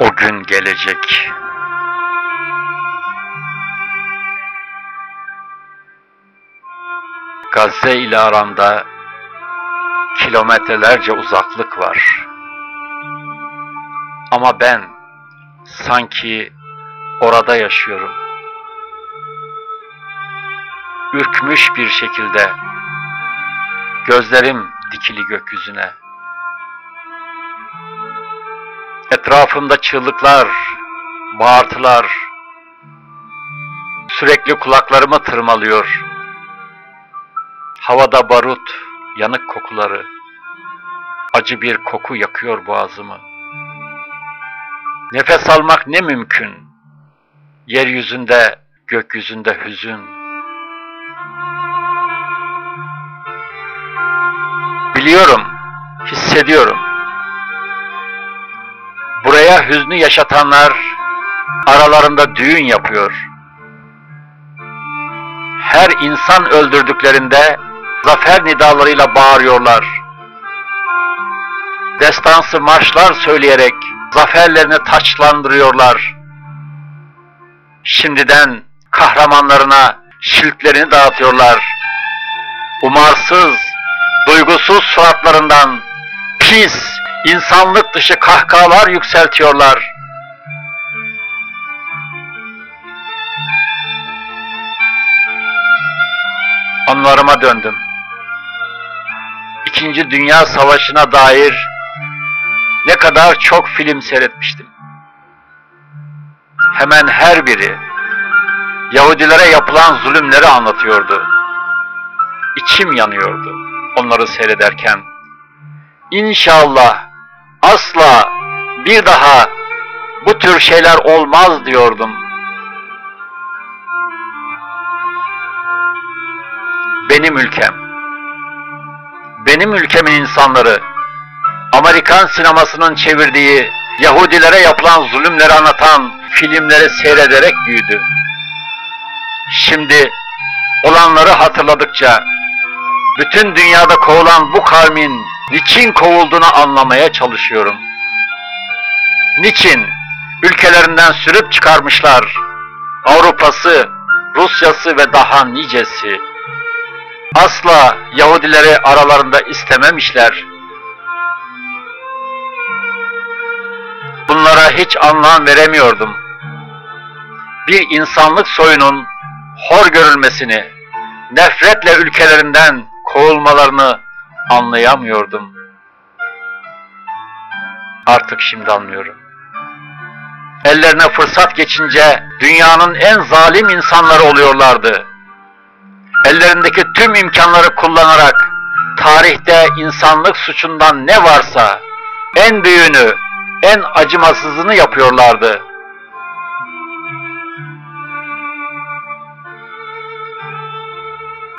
O gün gelecek. Gazze ile aramda kilometrelerce uzaklık var. Ama ben sanki orada yaşıyorum. Ürkmüş bir şekilde gözlerim dikili gökyüzüne. Etrafımda çığlıklar, bağırtılar sürekli kulaklarımı tırmalıyor. Havada barut, yanık kokuları, acı bir koku yakıyor boğazımı. Nefes almak ne mümkün? Yeryüzünde, gökyüzünde hüzün. Biliyorum, hissediyorum. Buraya hüznü yaşatanlar aralarında düğün yapıyor. Her insan öldürdüklerinde zafer nidalarıyla bağırıyorlar. Destansı marşlar söyleyerek zaferlerini taçlandırıyorlar. Şimdiden kahramanlarına şiltlerini dağıtıyorlar. Umarsız, duygusuz suratlarından pis, insanlık dışı kahkahalar yükseltiyorlar. Anılarıma döndüm. İkinci Dünya Savaşı'na dair ne kadar çok film seyretmiştim. Hemen her biri Yahudilere yapılan zulümleri anlatıyordu. İçim yanıyordu onları seyrederken. İnşallah asla bir daha bu tür şeyler olmaz diyordum. Benim ülkem, benim ülkemin insanları Amerikan sinemasının çevirdiği Yahudilere yapılan zulümleri anlatan filmleri seyrederek büyüdü. Şimdi olanları hatırladıkça bütün dünyada kovulan bu kavmin niçin kovulduğunu anlamaya çalışıyorum. Niçin ülkelerinden sürüp çıkarmışlar Avrupa'sı, Rusya'sı ve daha nicesi. Asla Yahudileri aralarında istememişler. Bunlara hiç anlam veremiyordum. Bir insanlık soyunun hor görülmesini, nefretle ülkelerinden kovulmalarını anlayamıyordum. Artık şimdi anlıyorum. Ellerine fırsat geçince dünyanın en zalim insanları oluyorlardı. Ellerindeki tüm imkanları kullanarak tarihte insanlık suçundan ne varsa en büyüğünü, en acımasızını yapıyorlardı.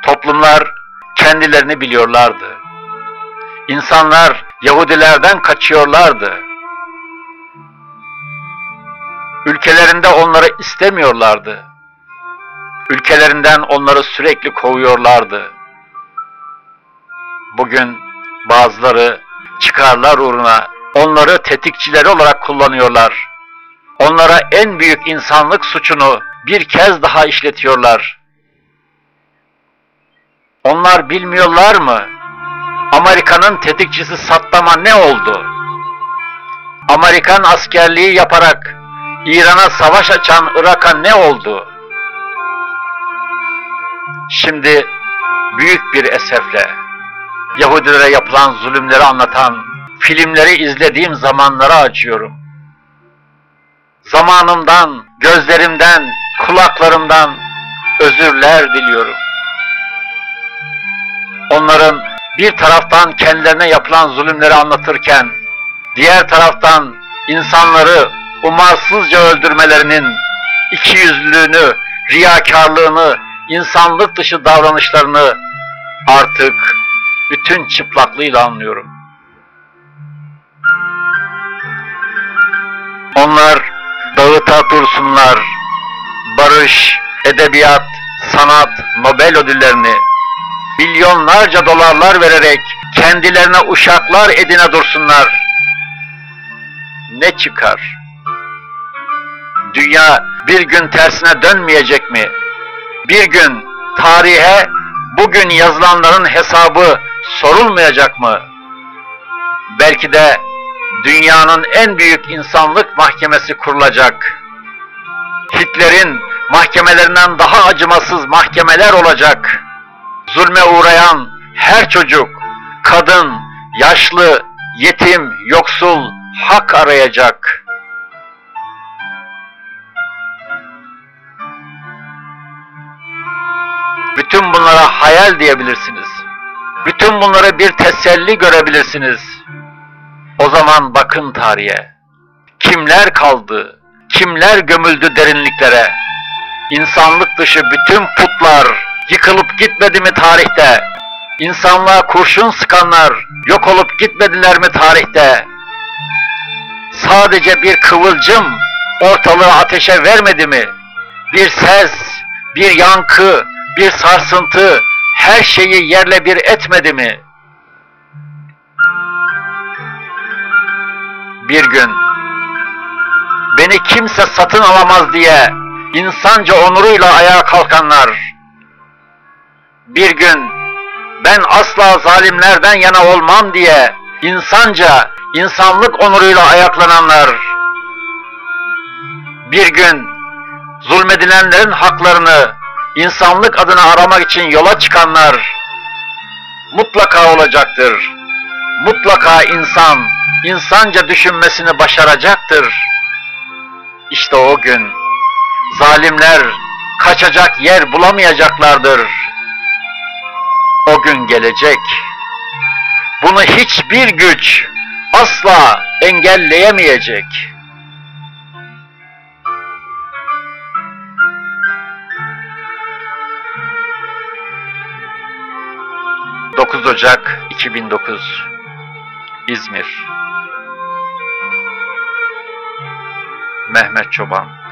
Toplumlar kendilerini biliyorlardı. İnsanlar Yahudilerden kaçıyorlardı. Ülkelerinde onları istemiyorlardı. Ülkelerinden onları sürekli kovuyorlardı. Bugün bazıları çıkarlar uğruna onları tetikçileri olarak kullanıyorlar. Onlara en büyük insanlık suçunu bir kez daha işletiyorlar. Onlar bilmiyorlar mı? Amerika'nın tetikçisi Saddam'a ne oldu? Amerikan askerliği yaparak İran'a savaş açan Irak'a ne oldu? Şimdi büyük bir esefle Yahudilere yapılan zulümleri anlatan filmleri izlediğim zamanlara acıyorum. Zamanımdan, gözlerimden, kulaklarımdan özürler diliyorum. Onların bir taraftan kendilerine yapılan zulümleri anlatırken, diğer taraftan insanları umarsızca öldürmelerinin ikiyüzlülüğünü, riyakarlığını, insanlık dışı davranışlarını artık bütün çıplaklığıyla anlıyorum. Onlar dağıta dursunlar, barış, edebiyat, sanat, Nobel ödüllerini milyonlarca dolarlar vererek kendilerine uşaklar edine dursunlar. Ne çıkar? dünya bir gün tersine dönmeyecek mi? Bir gün tarihe bugün yazılanların hesabı sorulmayacak mı? Belki de dünyanın en büyük insanlık mahkemesi kurulacak. Hitler'in mahkemelerinden daha acımasız mahkemeler olacak. Zulme uğrayan her çocuk, kadın, yaşlı, yetim, yoksul hak arayacak. Bütün bunlara hayal diyebilirsiniz. Bütün bunları bir teselli görebilirsiniz. O zaman bakın tarihe. Kimler kaldı? Kimler gömüldü derinliklere? İnsanlık dışı bütün putlar yıkılıp gitmedi mi tarihte? İnsanlığa kurşun sıkanlar yok olup gitmediler mi tarihte? Sadece bir kıvılcım ortalığı ateşe vermedi mi? Bir ses, bir yankı, bir sarsıntı her şeyi yerle bir etmedi mi? Bir gün beni kimse satın alamaz diye insanca onuruyla ayağa kalkanlar, bir gün ben asla zalimlerden yana olmam diye insanca, insanlık onuruyla ayaklananlar, bir gün zulmedilenlerin haklarını insanlık adına aramak için yola çıkanlar mutlaka olacaktır. Mutlaka insan, insanca düşünmesini başaracaktır. İşte o gün zalimler kaçacak yer bulamayacaklardır. O gün gelecek. Bunu hiçbir güç asla engelleyemeyecek. 9 Ocak 2009 İzmir Mehmet Çoban